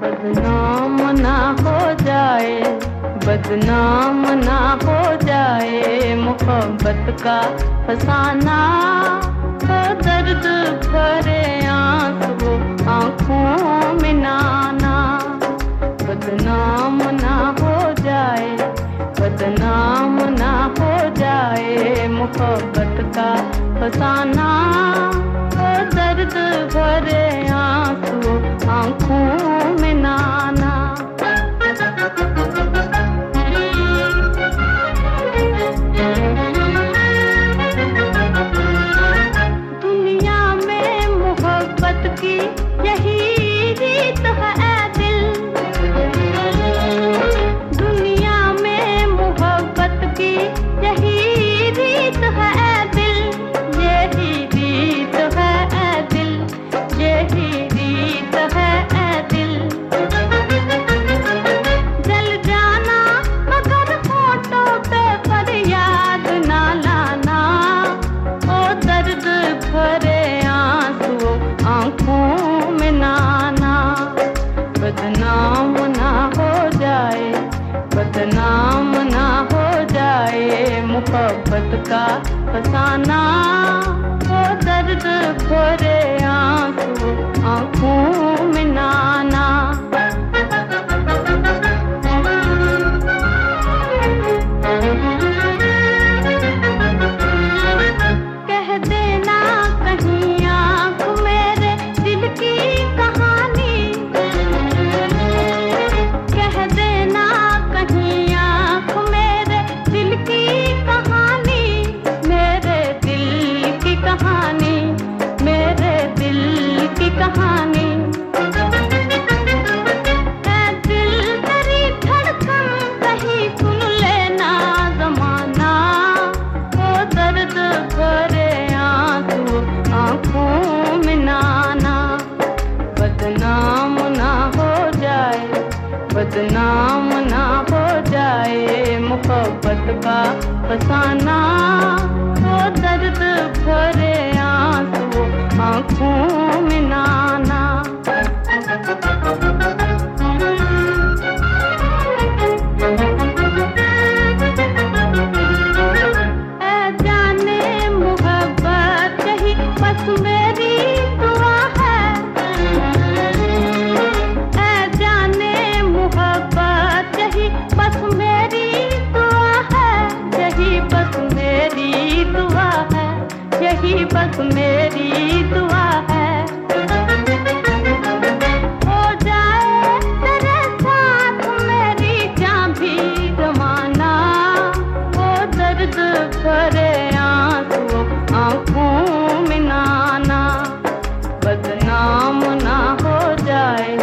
बदनाम ना हो जाए, बदनाम ना हो जाए, मोहब्बत का फसाना हो दर्द भरे आँसू आँखों में नाना। बदनाम ना हो जाए, बदनाम ना हो जाए, मोहब्बत का फसाना मोहब्बत का फसाना वो दर्द भरे आँसू आँखों में बदनाम ना हो जाए मोहब्बत का फसाना। यही बस मेरी दुआ है। हो जाए तेरे साथ मेरी जान भी जमाना वो दर्द भरे बदनाम ना हो जाए,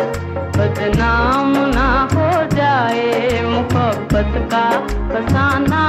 बदनाम ना हो जाए, मोहब्बत का फसाना।